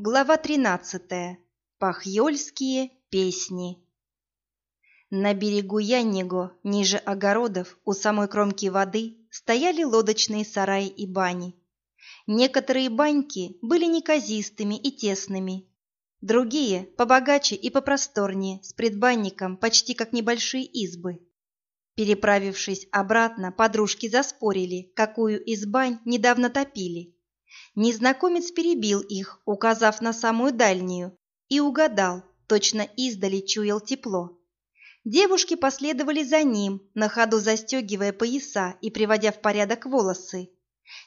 Глава 13. Пахьёльские песни. На берегу Янниго, ниже огородов, у самой кромки воды, стояли лодочные сараи и бани. Некоторые баньки были неказистыми и тесными, другие – побогаче и попросторнее, с предбанником, почти как небольшие избы. Переправившись обратно, подружки заспорили, какую из бань недавно топили – Незнакомец перебил их, указав на самую дальнюю, и угадал, точно издали чуял тепло. Девушки последовали за ним, на ходу застегивая пояса и приводя в порядок волосы.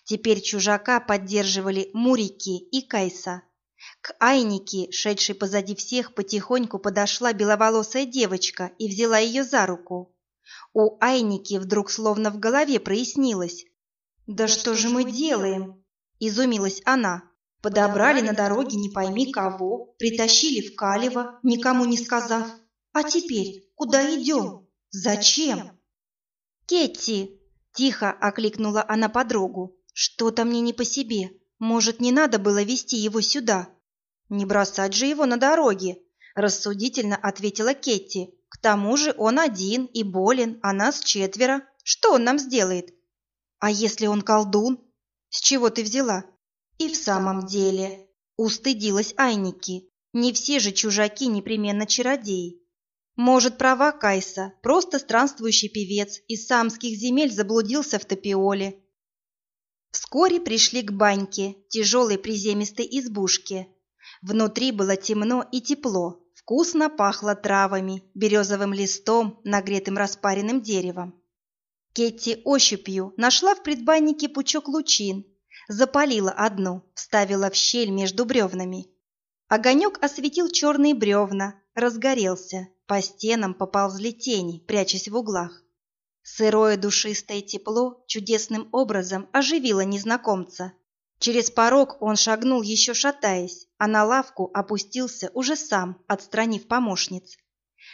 Теперь чужака поддерживали Мурики и Кайса. К Айнике, шедшей позади всех, потихоньку подошла беловолосая девочка и взяла ее за руку. У Айники вдруг словно в голове прояснилось. «Да что же мы делаем? Изумилась она. Подобрали на дороге не пойми кого, притащили в Калево, никому не сказав. А теперь куда идем? Зачем? Кетти! Тихо окликнула она подругу. Что-то мне не по себе. Может, не надо было вести его сюда? Не бросать же его на дороге, рассудительно ответила Кетти. К тому же он один и болен, а нас четверо. Что он нам сделает? А если он колдун? С чего ты взяла? И в самом деле, устыдилась Айники. Не все же чужаки непременно чародеи. Может, права Кайса, просто странствующий певец из самских земель заблудился в Топиоле. Вскоре пришли к баньке, тяжелой приземистой избушке. Внутри было темно и тепло, вкусно пахло травами, березовым листом, нагретым распаренным деревом. Кетти ощупью нашла в предбаннике пучок лучин, запалила одну, вставила в щель между бревнами. Огонек осветил черные бревна, разгорелся, по стенам поползли тени, прячась в углах. Сырое душистое тепло чудесным образом оживило незнакомца. Через порог он шагнул еще шатаясь, а на лавку опустился уже сам, отстранив помощниц.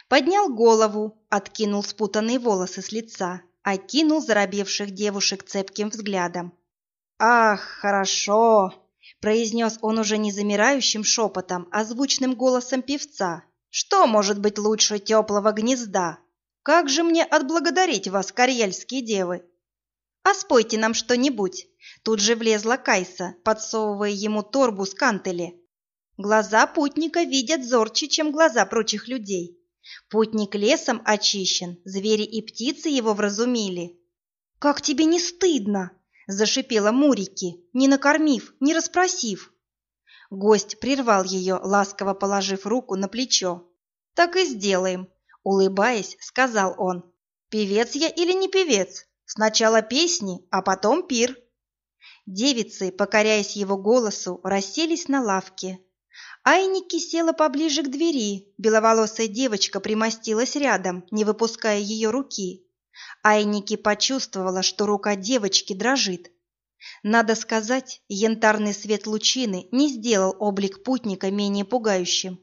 Поднял голову, откинул спутанные волосы с лица, окинул заробевших девушек цепким взглядом. «Ах, хорошо!» – произнес он уже не замирающим шепотом, а звучным голосом певца. «Что может быть лучше теплого гнезда? Как же мне отблагодарить вас, карьельские девы?» «А спойте нам что-нибудь!» Тут же влезла Кайса, подсовывая ему торбу с кантели. Глаза путника видят зорче, чем глаза прочих людей. Путник лесом очищен, звери и птицы его вразумили. «Как тебе не стыдно?» – зашипела Мурики, не накормив, не расспросив. Гость прервал ее, ласково положив руку на плечо. «Так и сделаем», – улыбаясь, сказал он. «Певец я или не певец? Сначала песни, а потом пир». Девицы, покоряясь его голосу, расселись на лавке, Айники села поближе к двери, беловолосая девочка примостилась рядом, не выпуская ее руки. Айники почувствовала, что рука девочки дрожит. Надо сказать, янтарный свет лучины не сделал облик путника менее пугающим.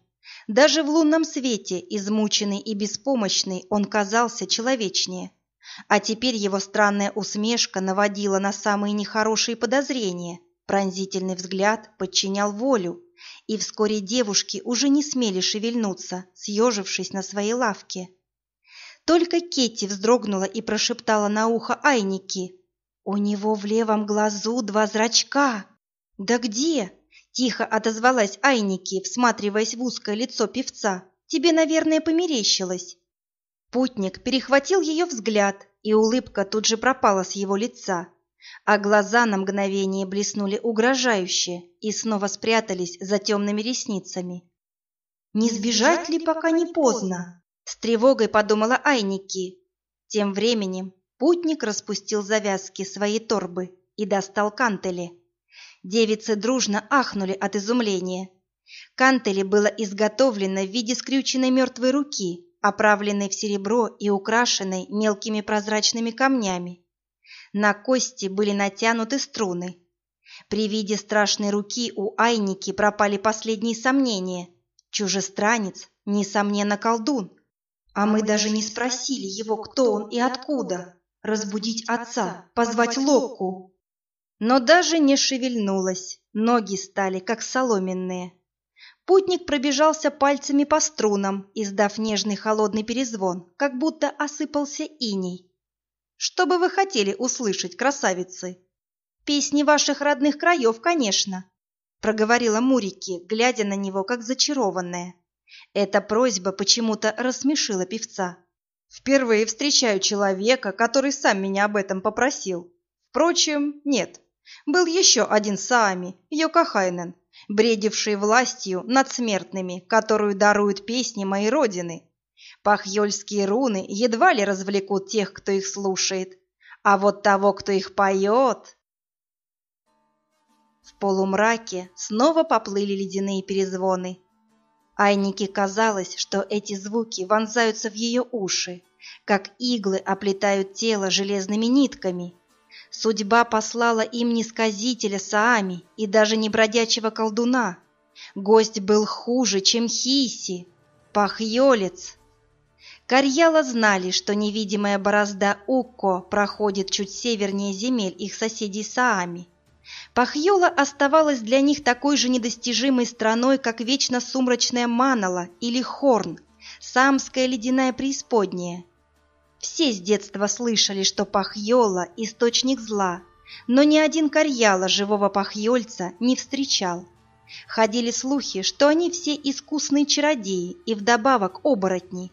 Даже в лунном свете, измученный и беспомощный, он казался человечнее. А теперь его странная усмешка наводила на самые нехорошие подозрения. Пронзительный взгляд подчинял волю, и вскоре девушки уже не смели шевельнуться, съежившись на своей лавке. Только Кетти вздрогнула и прошептала на ухо Айники. «У него в левом глазу два зрачка!» «Да где?» – тихо отозвалась Айники, всматриваясь в узкое лицо певца. «Тебе, наверное, померещилось». Путник перехватил ее взгляд, и улыбка тут же пропала с его лица а глаза на мгновение блеснули угрожающе и снова спрятались за темными ресницами. «Не сбежать ли, пока не поздно?» — с тревогой подумала Айники. Тем временем путник распустил завязки своей торбы и достал кантели. Девицы дружно ахнули от изумления. Кантели было изготовлено в виде скрюченной мертвой руки, оправленной в серебро и украшенной мелкими прозрачными камнями. На кости были натянуты струны. При виде страшной руки у Айники пропали последние сомнения. Чужестранец, несомненно, колдун. А мы даже не спросили его, кто он и откуда. Разбудить отца, позвать Локку. Но даже не шевельнулась, ноги стали как соломенные. Путник пробежался пальцами по струнам, издав нежный холодный перезвон, как будто осыпался иней. «Что бы вы хотели услышать, красавицы?» «Песни ваших родных краев, конечно», — проговорила Мурики, глядя на него, как зачарованная. Эта просьба почему-то рассмешила певца. «Впервые встречаю человека, который сам меня об этом попросил. Впрочем, нет. Был еще один Саами, Йокахайнен, бредивший властью над смертными, которую даруют песни моей родины. Пахьёльские руны едва ли развлекут тех, кто их слушает, а вот того, кто их поет... В полумраке снова поплыли ледяные перезвоны. Айнике казалось, что эти звуки вонзаются в ее уши, как иглы оплетают тело железными нитками, Судьба послала им не сказителя Саами и даже не бродячего колдуна. Гость был хуже, чем Хиси, пахьолец. Карьяла знали, что невидимая борозда Укко проходит чуть севернее земель их соседей Саами. Пахьола оставалась для них такой же недостижимой страной, как вечно сумрачная Манала или Хорн, самская ледяная преисподняя. Все с детства слышали, что Пахьола – источник зла, но ни один Карьяла живого пахьольца не встречал. Ходили слухи, что они все искусные чародеи и вдобавок оборотни.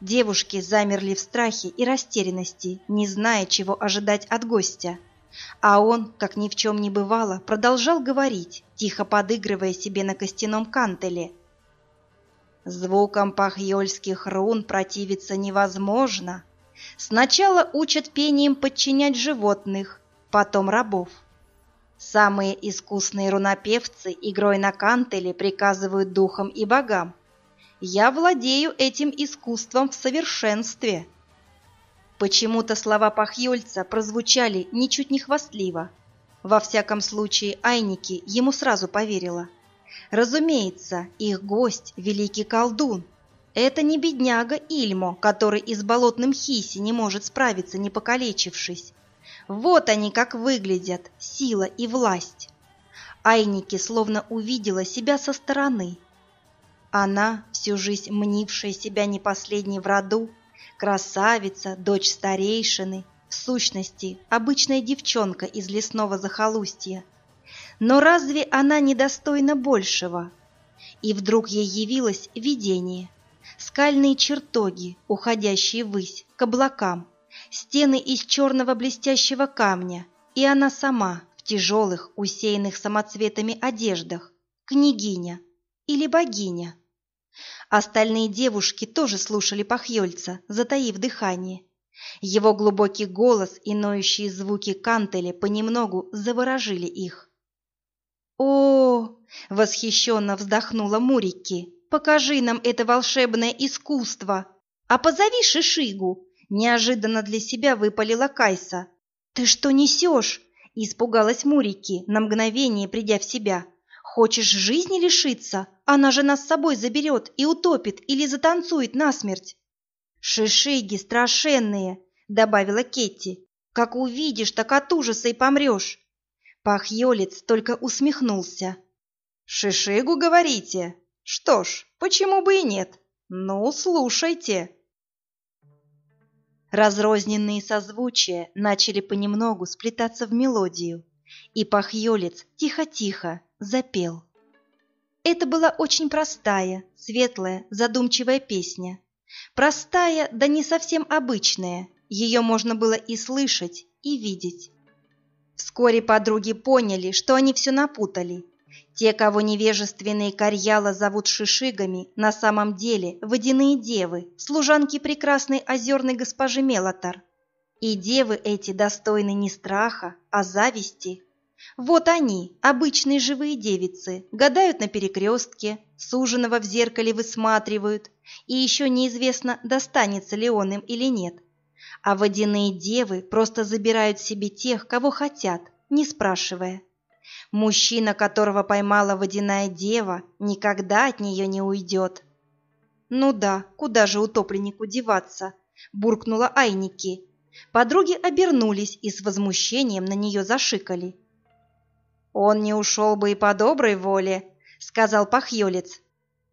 Девушки замерли в страхе и растерянности, не зная, чего ожидать от гостя. А он, как ни в чем не бывало, продолжал говорить, тихо подыгрывая себе на костяном кантеле – Звуком пахьёльских рун противиться невозможно. Сначала учат пением подчинять животных, потом рабов. Самые искусные рунопевцы игрой на кантеле приказывают духам и богам. Я владею этим искусством в совершенстве. Почему-то слова Пахьёльца прозвучали ничуть не хвастливо. Во всяком случае, Айники ему сразу поверила – Разумеется, их гость – великий колдун. Это не бедняга Ильмо, который и с болотным Хиси не может справиться, не покалечившись. Вот они как выглядят, сила и власть. Айники словно увидела себя со стороны. Она, всю жизнь мнившая себя не последней в роду, красавица, дочь старейшины, в сущности, обычная девчонка из лесного захолустья – но разве она недостойна большего? И вдруг ей явилось видение. Скальные чертоги, уходящие ввысь, к облакам, стены из черного блестящего камня, и она сама в тяжелых, усеянных самоцветами одеждах, княгиня или богиня. Остальные девушки тоже слушали Пахьёльца, затаив дыхание. Его глубокий голос и ноющие звуки кантеля понемногу заворожили их. «О!» — восхищенно вздохнула Мурики. «Покажи нам это волшебное искусство! А позови Шишигу!» — неожиданно для себя выпалила Кайса. «Ты что несешь?» — испугалась Мурики, на мгновение придя в себя. «Хочешь жизни лишиться? Она же нас с собой заберет и утопит или затанцует насмерть!» «Шишиги страшенные!» — добавила Кетти. «Как увидишь, так от ужаса и помрешь!» Пахьёлец только усмехнулся. «Шишигу, говорите? Что ж, почему бы и нет? Ну, слушайте». Разрозненные созвучия начали понемногу сплетаться в мелодию, и Пахьёлец тихо-тихо запел. Это была очень простая, светлая, задумчивая песня. Простая, да не совсем обычная, ее можно было и слышать, и видеть. Вскоре подруги поняли, что они все напутали. Те, кого невежественные Карьяла зовут шишигами, на самом деле водяные девы, служанки прекрасной озерной госпожи Мелотар. И девы эти достойны не страха, а зависти. Вот они, обычные живые девицы, гадают на перекрестке, суженого в зеркале высматривают, и еще неизвестно, достанется ли он им или нет – а водяные девы просто забирают себе тех, кого хотят, не спрашивая. Мужчина, которого поймала водяная дева, никогда от нее не уйдет. «Ну да, куда же утопленнику деваться?» – буркнула Айники. Подруги обернулись и с возмущением на нее зашикали. «Он не ушел бы и по доброй воле», – сказал Пахьёлец.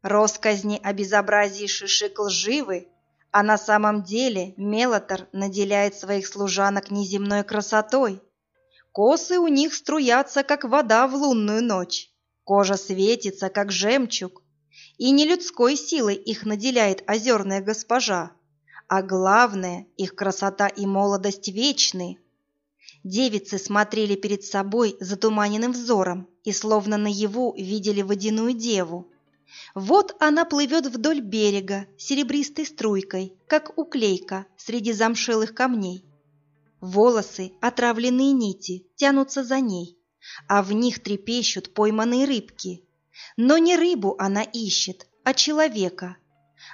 Росказни о безобразии шишик лживы, а на самом деле Мелотор наделяет своих служанок неземной красотой. Косы у них струятся, как вода в лунную ночь, кожа светится, как жемчуг, и не людской силой их наделяет озерная госпожа, а главное, их красота и молодость вечны. Девицы смотрели перед собой затуманенным взором и словно наяву видели водяную деву. Вот она плывет вдоль берега серебристой струйкой, как уклейка среди замшелых камней. Волосы, отравленные нити, тянутся за ней, а в них трепещут пойманные рыбки. Но не рыбу она ищет, а человека,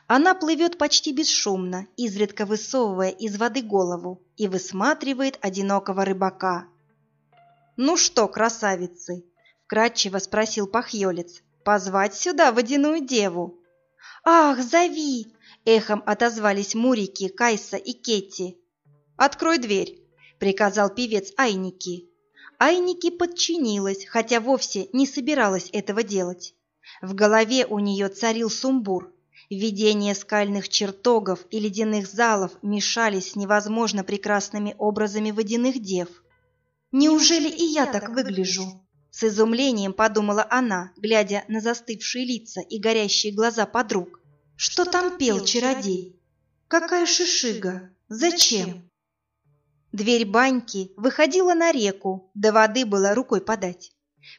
она плывет почти бесшумно, изредка высовывая из воды голову, и высматривает одинокого рыбака. «Ну что, красавицы?» – вкратчиво спросил Пахьёлец. «Позвать сюда водяную деву?» «Ах, зови!» – эхом отозвались Мурики, Кайса и Кетти. «Открой дверь!» – приказал певец Айники. Айники подчинилась, хотя вовсе не собиралась этого делать. В голове у нее царил сумбур. Видения скальных чертогов и ледяных залов мешались с невозможно прекрасными образами водяных дев. «Неужели и я так выгляжу?» С изумлением подумала она, глядя на застывшие лица и горящие глаза подруг. «Что там пел чародей? Какая шишига? Зачем?» Дверь баньки выходила на реку, до воды было рукой подать.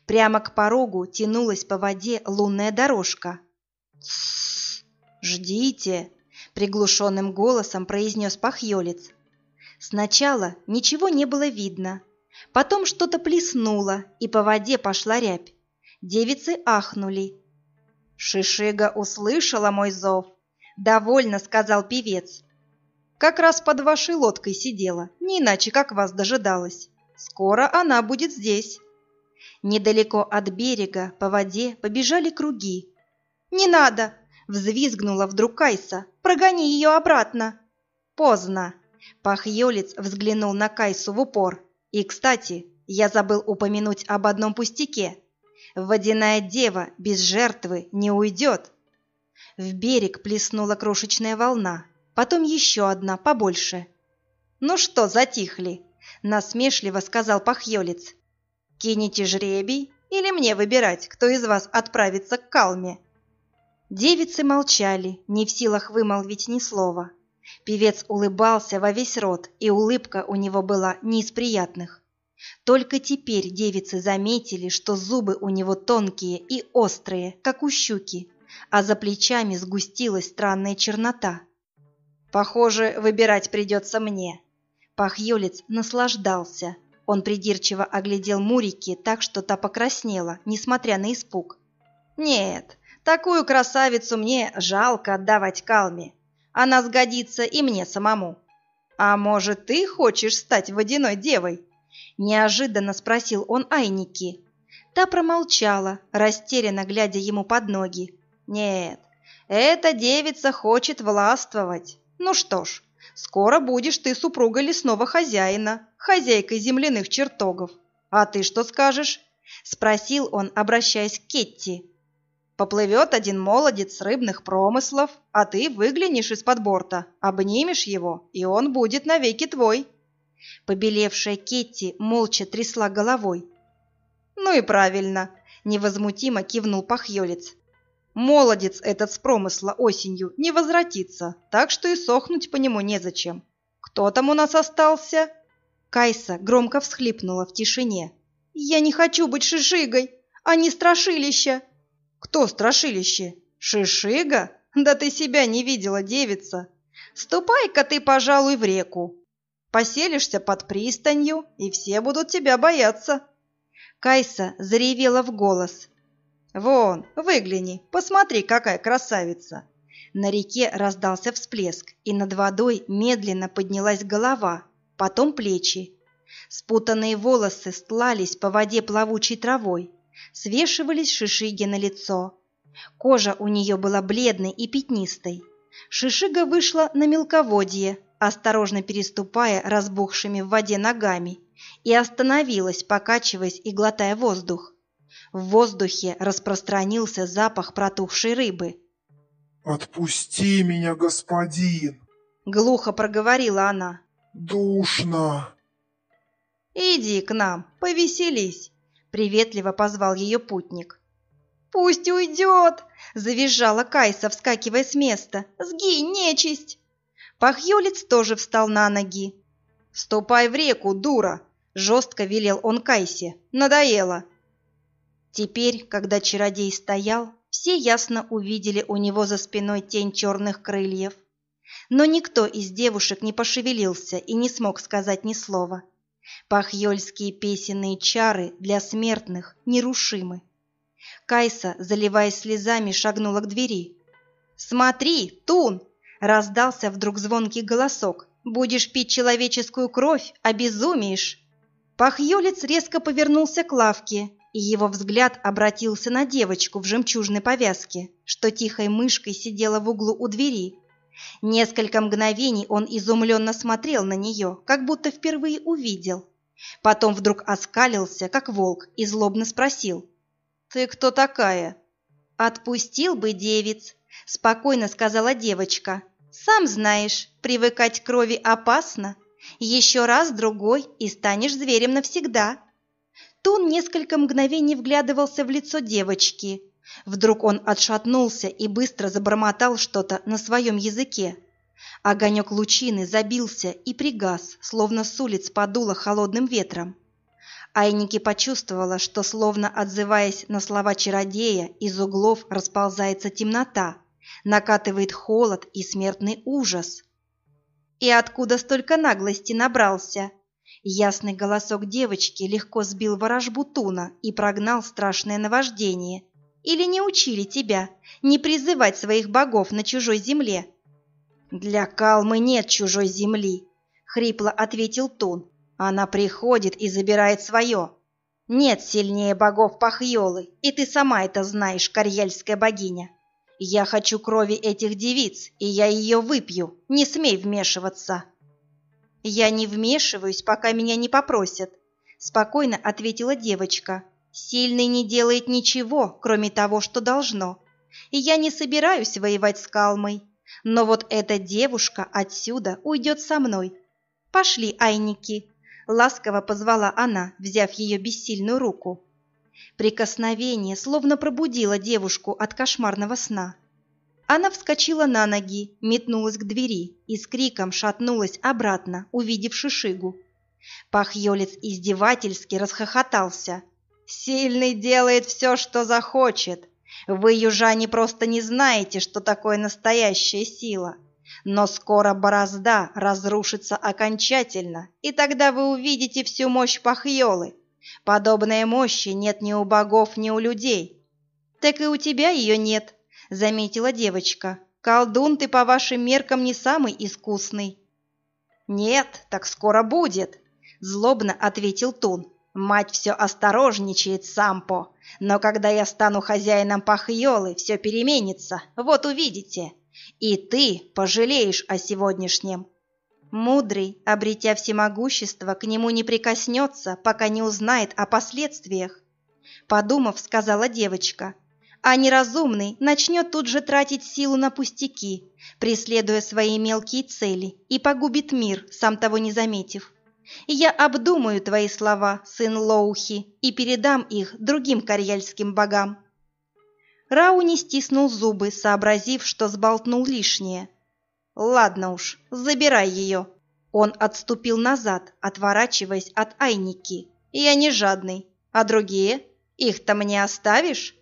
Прямо к порогу тянулась по воде лунная дорожка. «Тссс!» «Ждите!» – приглушенным голосом произнес пахьелец. Сначала ничего не было видно, потом что-то плеснуло, и по воде пошла рябь. Девицы ахнули. «Шишига услышала мой зов», – довольно сказал певец. «Как раз под вашей лодкой сидела, не иначе, как вас дожидалась. Скоро она будет здесь». Недалеко от берега по воде побежали круги. «Не надо!» Взвизгнула вдруг Кайса. «Прогони ее обратно!» «Поздно!» Пахьелец взглянул на Кайсу в упор. «И, кстати, я забыл упомянуть об одном пустяке. Водяная дева без жертвы не уйдет!» В берег плеснула крошечная волна, потом еще одна, побольше. «Ну что, затихли?» – насмешливо сказал Пахьелец. «Кинете жребий или мне выбирать, кто из вас отправится к Калме?» Девицы молчали, не в силах вымолвить ни слова. Певец улыбался во весь рот, и улыбка у него была не из приятных. Только теперь девицы заметили, что зубы у него тонкие и острые, как у щуки, а за плечами сгустилась странная чернота. «Похоже, выбирать придется мне». Пахьелец наслаждался. Он придирчиво оглядел Мурики так, что та покраснела, несмотря на испуг. «Нет, Такую красавицу мне жалко отдавать Калме. Она сгодится и мне самому. А может, ты хочешь стать водяной девой? Неожиданно спросил он Айники. Та промолчала, растерянно глядя ему под ноги. Нет, эта девица хочет властвовать. Ну что ж, скоро будешь ты супругой лесного хозяина, хозяйкой земляных чертогов. А ты что скажешь? Спросил он, обращаясь к Кетти. Поплывет один молодец рыбных промыслов, а ты выглянешь из-под борта, обнимешь его, и он будет навеки твой. Побелевшая Кетти молча трясла головой. Ну и правильно, невозмутимо кивнул пахьелец. Молодец этот с промысла осенью не возвратится, так что и сохнуть по нему незачем. Кто там у нас остался? Кайса громко всхлипнула в тишине. «Я не хочу быть шишигой, а не страшилища!» Кто страшилище? Шишига? Да ты себя не видела, девица. Ступай-ка ты, пожалуй, в реку. Поселишься под пристанью, и все будут тебя бояться. Кайса заревела в голос. Вон, выгляни, посмотри, какая красавица. На реке раздался всплеск, и над водой медленно поднялась голова, потом плечи. Спутанные волосы стлались по воде плавучей травой, свешивались шишиги на лицо. Кожа у нее была бледной и пятнистой. Шишига вышла на мелководье, осторожно переступая разбухшими в воде ногами, и остановилась, покачиваясь и глотая воздух. В воздухе распространился запах протухшей рыбы. «Отпусти меня, господин!» — глухо проговорила она. «Душно!» «Иди к нам, повеселись!» — приветливо позвал ее путник. «Пусть уйдет!» — завизжала Кайса, вскакивая с места. «Сгинь, нечисть!» Пахьюлец тоже встал на ноги. «Ступай в реку, дура!» — жестко велел он Кайсе. «Надоело!» Теперь, когда чародей стоял, все ясно увидели у него за спиной тень черных крыльев. Но никто из девушек не пошевелился и не смог сказать ни слова. Пахьёльские песенные чары для смертных нерушимы. Кайса, заливаясь слезами, шагнула к двери. «Смотри, Тун!» — раздался вдруг звонкий голосок. «Будешь пить человеческую кровь, обезумеешь!» Пахьёлец резко повернулся к лавке и его взгляд обратился на девочку в жемчужной повязке, что тихой мышкой сидела в углу у двери. Несколько мгновений он изумленно смотрел на нее, как будто впервые увидел. Потом вдруг оскалился, как волк, и злобно спросил. «Ты кто такая?» «Отпустил бы девиц», — спокойно сказала девочка. «Сам знаешь, привыкать к крови опасно. Еще раз другой, и станешь зверем навсегда». Тун несколько мгновений вглядывался в лицо девочки. Вдруг он отшатнулся и быстро забормотал что-то на своем языке. Огонек лучины забился и пригас, словно с улиц подуло холодным ветром. Айники почувствовала, что, словно отзываясь на слова чародея, из углов расползается темнота, накатывает холод и смертный ужас. И откуда столько наглости набрался? Ясный голосок девочки легко сбил ворожбу Туна и прогнал страшное наваждение. Или не учили тебя не призывать своих богов на чужой земле? Для Калмы нет чужой земли, хрипло ответил Тун. Она приходит и забирает свое. Нет сильнее богов Пахьолы, и ты сама это знаешь, карьельская богиня. Я хочу крови этих девиц, и я ее выпью. Не смей вмешиваться. «Я не вмешиваюсь, пока меня не попросят», — спокойно ответила девочка. «Сильный не делает ничего, кроме того, что должно. И я не собираюсь воевать с Калмой. Но вот эта девушка отсюда уйдет со мной. Пошли, Айники!» — ласково позвала она, взяв ее бессильную руку. Прикосновение словно пробудило девушку от кошмарного сна. Она вскочила на ноги, метнулась к двери и с криком шатнулась обратно, увидев Шишигу. Пахьёлец издевательски расхохотался. «Сильный делает все, что захочет. Вы, южане, просто не знаете, что такое настоящая сила. Но скоро борозда разрушится окончательно, и тогда вы увидите всю мощь Пахьёлы. Подобной мощи нет ни у богов, ни у людей. Так и у тебя ее нет, — заметила девочка. «Колдун ты по вашим меркам не самый искусный». «Нет, так скоро будет», — злобно ответил Тун. «Мать все осторожничает, Сампо, но когда я стану хозяином Пахьолы, все переменится, вот увидите. И ты пожалеешь о сегодняшнем». Мудрый, обретя всемогущество, к нему не прикоснется, пока не узнает о последствиях. Подумав, сказала девочка, а неразумный начнет тут же тратить силу на пустяки, преследуя свои мелкие цели, и погубит мир, сам того не заметив. Я обдумаю твои слова, сын Лоухи, и передам их другим карьяльским богам. Рауни стиснул зубы, сообразив, что сболтнул лишнее. «Ладно уж, забирай ее». Он отступил назад, отворачиваясь от Айники. «Я не жадный. А другие? Их-то мне оставишь?»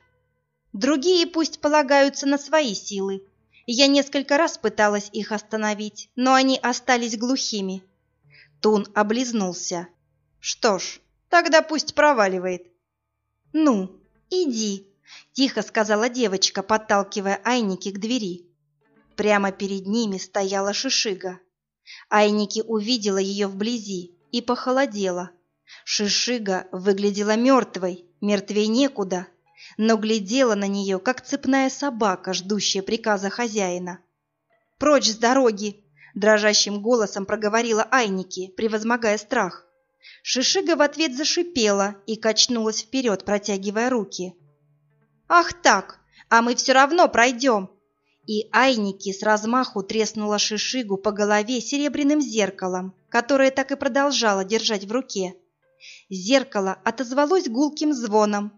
Другие пусть полагаются на свои силы. Я несколько раз пыталась их остановить, но они остались глухими. Тун облизнулся. Что ж, тогда пусть проваливает. Ну, иди, тихо сказала девочка, подталкивая Айники к двери. Прямо перед ними стояла Шишига. Айники увидела ее вблизи и похолодела. Шишига выглядела мертвой, мертвей некуда но глядела на нее, как цепная собака, ждущая приказа хозяина. «Прочь с дороги!» – дрожащим голосом проговорила Айники, превозмогая страх. Шишига в ответ зашипела и качнулась вперед, протягивая руки. «Ах так! А мы все равно пройдем!» И Айники с размаху треснула Шишигу по голове серебряным зеркалом, которое так и продолжала держать в руке. Зеркало отозвалось гулким звоном.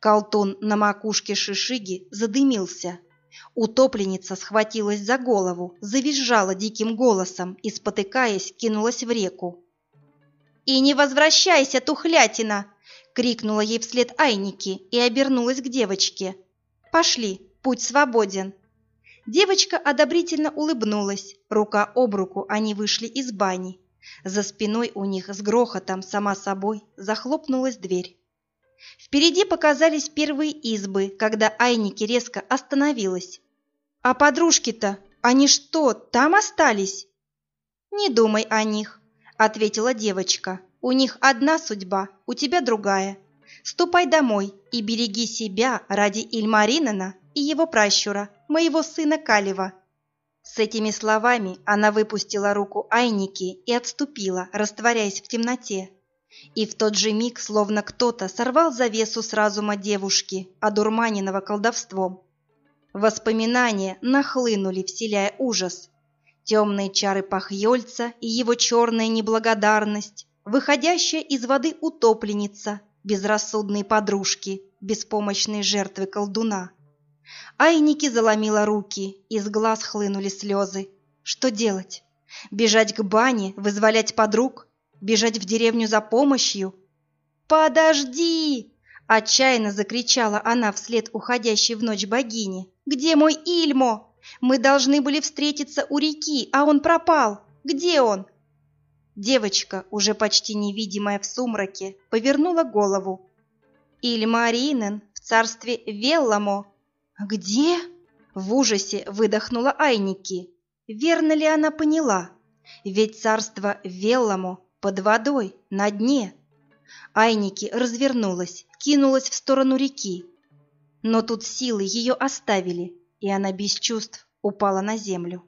Колтун на макушке Шишиги задымился. Утопленница схватилась за голову, завизжала диким голосом и, спотыкаясь, кинулась в реку. «И не возвращайся, тухлятина!» — крикнула ей вслед Айники и обернулась к девочке. «Пошли, путь свободен!» Девочка одобрительно улыбнулась, рука об руку они вышли из бани. За спиной у них с грохотом сама собой захлопнулась дверь. Впереди показались первые избы, когда Айники резко остановилась. «А подружки-то, они что, там остались?» «Не думай о них», — ответила девочка. «У них одна судьба, у тебя другая. Ступай домой и береги себя ради Ильмаринена и его пращура, моего сына Калева». С этими словами она выпустила руку Айники и отступила, растворяясь в темноте. И в тот же миг, словно кто-то сорвал завесу с разума девушки, одурманенного колдовством. Воспоминания нахлынули, вселяя ужас. Темные чары Пахьёльца и его черная неблагодарность, выходящая из воды утопленница, безрассудные подружки, беспомощные жертвы колдуна. Айники заломила руки, из глаз хлынули слезы. Что делать? Бежать к бане, вызволять подруг? Бежать в деревню за помощью? «Подожди!» – отчаянно закричала она вслед уходящей в ночь богини. «Где мой Ильмо? Мы должны были встретиться у реки, а он пропал. Где он?» Девочка, уже почти невидимая в сумраке, повернула голову. «Ильмаринен в царстве Велламо «Где?» — в ужасе выдохнула Айники. Верно ли она поняла? Ведь царство Велламо под водой, на дне. Айники развернулась, кинулась в сторону реки. Но тут силы ее оставили, и она без чувств упала на землю.